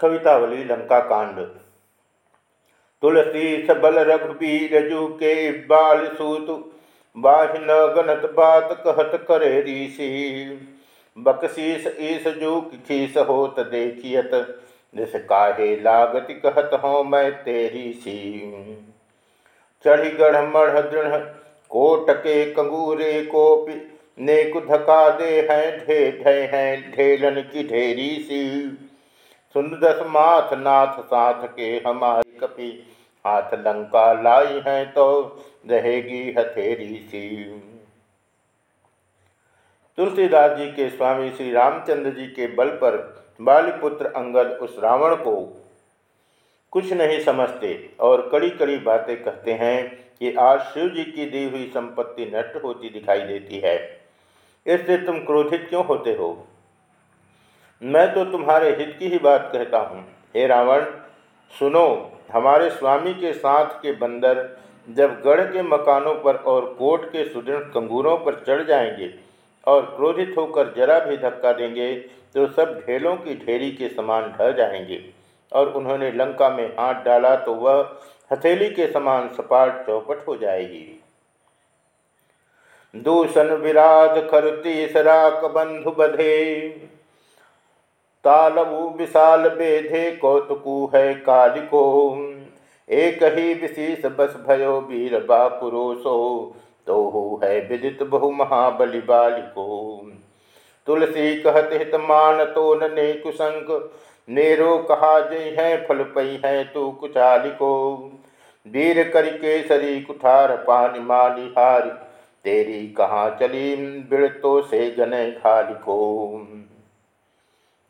कवितावली लंका कांड तुलसी सबल रघुबीर जू के बाल सूत बाह न गणत बात कहत करे ऋषि। बकशीस ईस जू खीस होत देखियत, जिस काहे लागति कहत हो मैं तेरी सी। चढ़ी गढ़ मढ़ दृढ़ कोटके कंगूरे कोपि, नेक धका दे हैं, ढे ढे हैं, ढेलन की ढेरी सी। सुन दस माथ नाथ साथ के हमारी कपि हाथ लंका लाई है तो रहेगी हथेरी सी। तुलसीदास जी के स्वामी श्री रामचंद्र जी के बल पर बालीपुत्र अंगद उस रावण को कुछ नहीं समझते और कड़ी कड़ी बातें कहते हैं कि आज शिव जी की दी हुई संपत्ति नष्ट होती दिखाई देती है। इससे तुम क्रोधित क्यों होते हो? मैं तो तुम्हारे हित की ही बात कहता हूँ। हे रावण, सुनो, हमारे स्वामी के साथ के बंदर जब गढ़ के मकानों पर और कोट के सुदृढ़ कंगूरों पर चढ़ जाएँगे और क्रोधित होकर जरा भी धक्का देंगे तो सब ढेलों की ढेरी के समान ढह जाएँगे। और उन्होंने लंका में हाथ डाला तो वह हथेली के समान सपाट चौपट हो जाएगी। दूषण विराध खरती सराक बंधु बधे। तालवु विशाल बेधे कौतुकु है कालिको। एक ही विशेष बस भयो वीर बापुरोसो तो है विदित बहु महाबलि बालिको। तुलसी कहत हित मान तो ने कुशंक नेरो कहा जय है फल पई है तू कुचालिको। वीर करिके सरी कुठार पानी माली हारी, तेरी कहाँ चली बिड़तो से गने खालिको।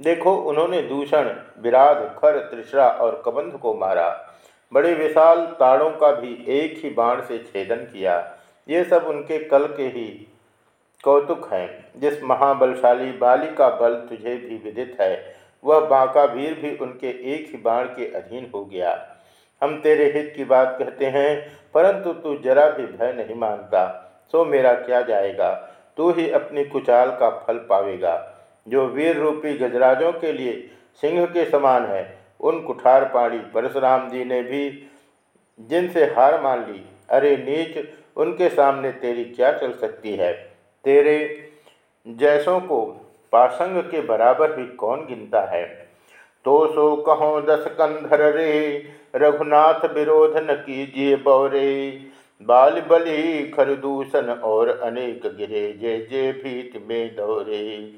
देखो, उन्होंने दूषण विराध खर त्रिशरा और कबंध को मारा। बड़े विशाल ताड़ों का भी एक ही बाण से छेदन किया। ये सब उनके कल के ही कौतुक हैं। जिस महाबलशाली बाली का बल तुझे भी विदित है, वह बांका वीर भी उनके एक ही बाण के अधीन हो गया। हम तेरे हित की बात कहते हैं, परंतु तू जरा भी भय नहीं मानता। सो मेरा क्या जाएगा? तू ही अपनी कुचाल का फल पावेगा। जो वीर रूपी गजराजों के लिए सिंह के समान है, उन कुठार पाड़ी परशुराम जी ने भी जिनसे हार मान ली, अरे नीच, उनके सामने तेरी क्या चल सकती है? तेरे जैसों को पासंग के बराबर भी कौन गिनता है? तो सो कहो दस कंधर रे, रघुनाथ विरोध न कीजिए बौरे। बाल बलि खरदूषण और अनेक गिरे जय जय भीत में दौरे।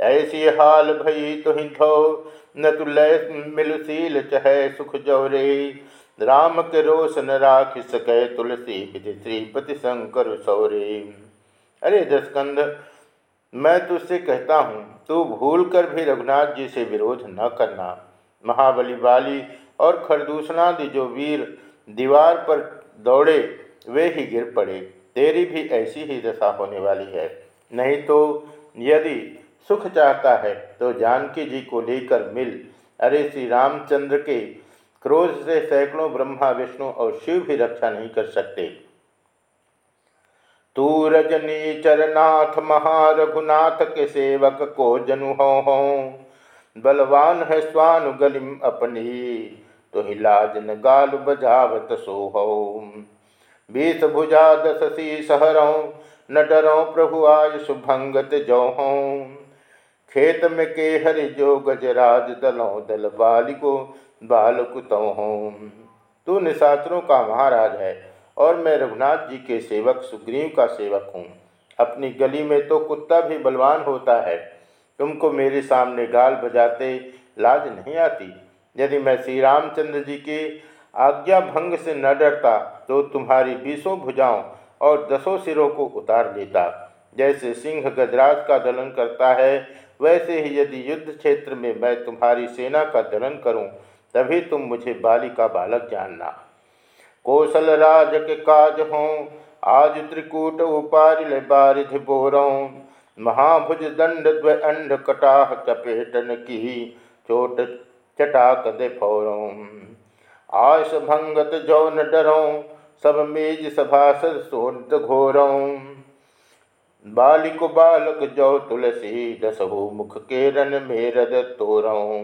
ऐसी हाल भई तुहि धो न तुलय मिलशील चहे सुख जौरे। राम के रोष न राख सके तुलसी विधि श्रीपति शंकर सौरे। अरे दसकंद मैं तुझसे कहता हूँ, तू भूल कर भी रघुनाथ जी से विरोध न करना। महाबली बाली और खरदूषणादि जो वीर दीवार पर दौड़े, वे ही गिर पड़े। तेरी भी ऐसी ही दशा होने वाली है। नहीं तो यदि सुख चाहता है तो जानकी जी को लेकर मिल। अरे, श्री रामचंद्र के क्रोध से सैकड़ों ब्रह्मा, विष्णु और शिव भी रक्षा नहीं कर सकते। तू रजनी चरनाथ महारघुनाथ के सेवक को जनु हो बलवान है स्वानुगलिम अपनी तो हिलाज न गाल बजावत सो हो। बीस भुजा दस सी सहरों, न डरो प्रभु आय सुभंगत जो हों। खेत में के हरि जो गजराज दलों दल बालिको बालकुतो हूँ। तू निशाचरों का महाराज है और मैं रघुनाथ जी के सेवक, सुग्रीव का सेवक हूँ। अपनी गली में तो कुत्ता भी बलवान होता है। तुमको मेरे सामने गाल बजाते लाज नहीं आती? यदि मैं श्री रामचंद्र जी के आज्ञा भंग से न डरता तो तुम्हारी बीसों भुजाओं और दसों सिरों को उतार देता। जैसे सिंह गजराज का दलन करता है वैसे ही यदि युद्ध क्षेत्र में मैं तुम्हारी सेना का दलन करूँ, तभी तुम मुझे बाली का बालक जानना। कौशल राज के काज हों, आज त्रिकूट उपारिल बारिध बोरों, महाभुज दंड अंड कटाह चपेटन की, चोट चटाक दे फोरों। आश भंगत जौन डरों, सब मेज सभासद सोट घोरों। बालिक बालक जो तुलसी दसहु मुख के रन में रद तोरऊ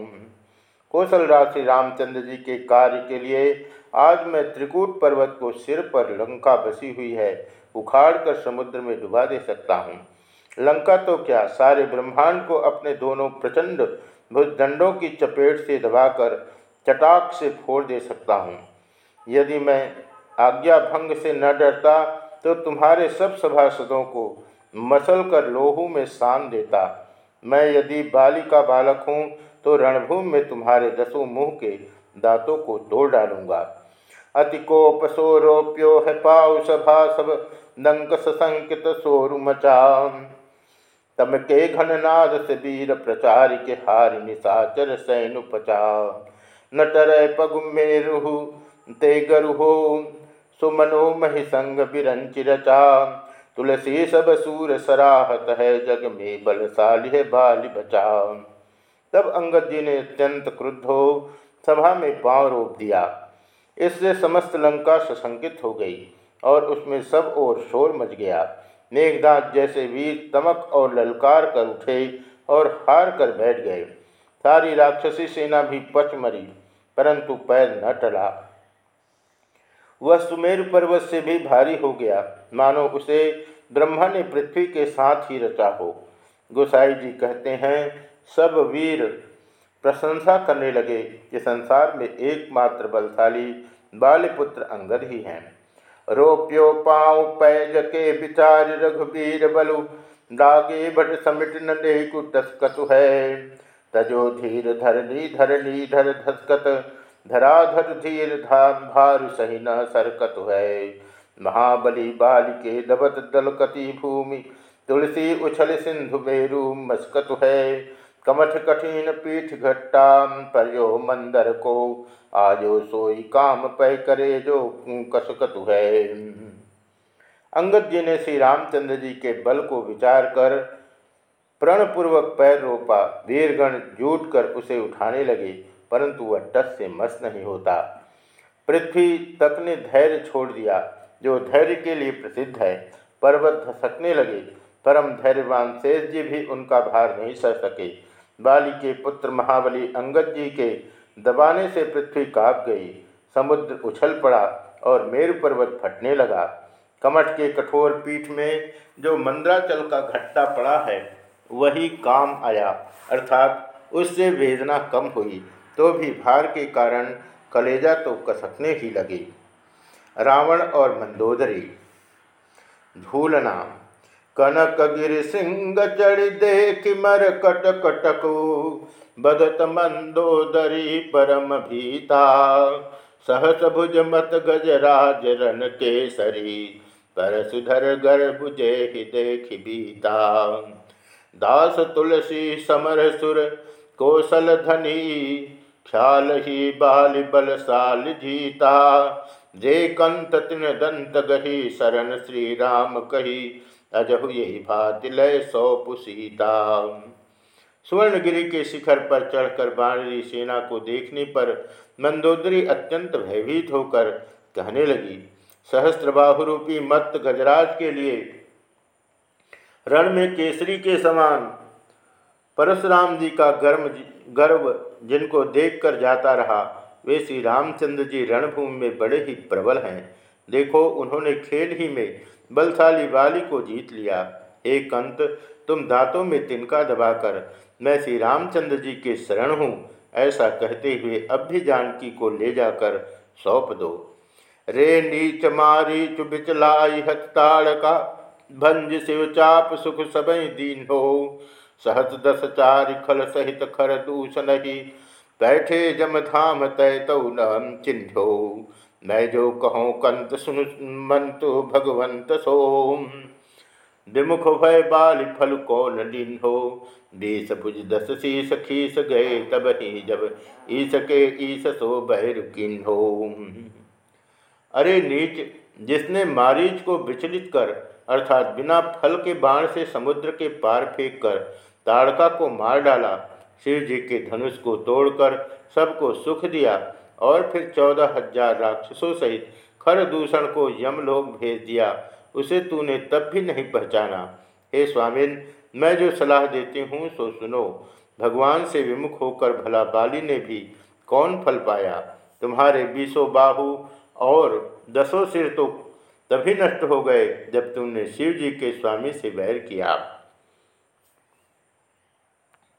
कौशलराज राशि रामचंद्र जी के कार्य के लिए आज मैं त्रिकूट पर्वत को सिर पर लंका बसी हुई है, उखाड़ कर समुद्र में डुबा दे सकता हूँ। लंका तो क्या सारे ब्रह्मांड को अपने दोनों प्रचंड भुजदंडों की चपेट से दबाकर चटाक से फोड़ दे सकता हूँ। यदि मैं आज्ञा भंग से न डरता तो तुम्हारे सब सभासदों को मसल कर लोहू में सान देता। मैं यदि बाली का बालक हूँ तो रणभूमि में तुम्हारे दसों मुँह के दांतों को तोड़ डालूँगा। अति अतिकोपसोरोप्यो है पाउ सभा सब दंक संकित सोरु मचा तम के घननाद से वीर प्रचार के हार निशाचर सैनु पचा नटर पगु मेरु ते गरु हो सुमनो महि संग बिरंचि रचा तुलसी सब सूर सराहत है, जग में बलशाली बाल बचाओ तब अंगद जी ने अत्यंत क्रुद्ध हो सभा में पाँव रोप दिया। इससे समस्त लंका सशंकित हो गई और उसमें सब ओर शोर मच गया। मेघनाथ जैसे वीर तमक और ललकार कर उठे और हार कर बैठ गए। सारी राक्षसी सेना भी पच मरी, परंतु पैर न टला। वह सुमेरु पर्वत से भी भारी हो गया। मानो उसे ब्रह्मा ने पृथ्वी के साथ ही रचा हो। गोसाई जी कहते हैं, सब वीर प्रशंसा करने लगे कि संसार में एकमात्र बलशाली बालपुत्र अंगद ही हैं। रोप्यो पाँव पैज के विचार रघुवीर बलु, दागे भट समिट नटु है। तजो धीर धरनी धरनी धर धसकत धराधर धीर धाम भार सही न सरकत है। महाबली बाल के दबत दलकति भूमि, तुलसी उछल सिंधु मेरु मस्कत है। कमठ कठिन पीठ घट्टा परयो मंदर को, आजो सोई काम पै करे जो कसकतु है। अंगद जी ने श्री रामचंद्र जी के बल को विचार कर प्रणपूर्वक पैर रोपा, वीरगण जूट कर उसे उठाने लगे। परंतु वह टस से मस नहीं होता। पृथ्वी तक ने धैर्य छोड़ दिया, जो धैर्य के लिए प्रसिद्ध है। पर्वत धसकने लगे। परम धैर्यवान शेष जी भी उनका भार नहीं सह सके। बाली के पुत्र महाबली अंगद जी के दबाने से पृथ्वी काँप गई। समुद्र उछल पड़ा और मेरु पर्वत फटने लगा। कमठ के कठोर पीठ में जो मंद्राचल का घट्टा पड़ा है, वही काम आया। अर्थात उससे वेदना कम हुई। तो भी भार के कारण कलेजा तो कसकने ही लगी। रावण और मंदोदरी झूलना कनक गिर सिंह चढ़ देख मर कट कटकु, बदत मंदोदरी परम भीता, सहस भुज मत गजराज रन केसरी, पर सुधर गर्भ जय देख बीता। दास तुलसी समर सुर, कौशल धनी ख्याल ही बाल बलसाल जीता। जे कंत तिन दंत गही, शरण श्री राम कही। अजहु यही भाति लय सौ पुसीता। सुवर्णगिरी के शिखर पर चढ़कर बाणरी सेना को देखने पर मंदोदरी अत्यंत भयभीत होकर कहने लगी सहस्त्र बाहुरूपी मत गजराज के लिए रण में केसरी के समान परशुराम जी का गर्म गर्व जिनको देखकर जाता रहा, वे श्री रामचंद्र जी रणभूमि में बड़े ही प्रबल हैं। देखो, उन्होंने खेल ही में बलशाली वाली को जीत लिया। एक अंत, तुम दांतों में तिनका दबाकर, मैं श्री रामचंद्र जी के शरण हूँ। ऐसा कहते हुए अब भी जानकी को ले जाकर सौंप दो। रे नीच मारी चुबिचलाई हताड़ का, भंज शिव चाप सुख सबई दीन हो। सहस दस चार खल सहित खर दूषण ही बैठे जम धाम तय तो न चिन्हो मैं जो कहो कंत सुन मंतु भगवंत सोम। विमुख भय बाल फल कौन दिन हो बीस भुज दस शीस खीस गए तब ही जब ईस के ईस सो बहरुकिन हो अरे नीच जिसने मारीच को विचलित कर, अर्थात बिना फल के बाण से समुद्र के पार फेंक कर, ताड़का को मार डाला। शिव जी के धनुष को तोड़कर सबको सुख दिया और फिर चौदह हज़ार राक्षसों सहित खर दूषण को यमलोक भेज दिया। उसे तूने तब भी नहीं पहचाना। हे स्वामिन, मैं जो सलाह देती हूँ, सो सुनो। भगवान से विमुख होकर भला बाली ने भी कौन फल पाया? तुम्हारे बीसों बाहु और दसों सिर तो तभी नष्ट हो गए जब तुमने शिव जी के स्वामी से बैर किया।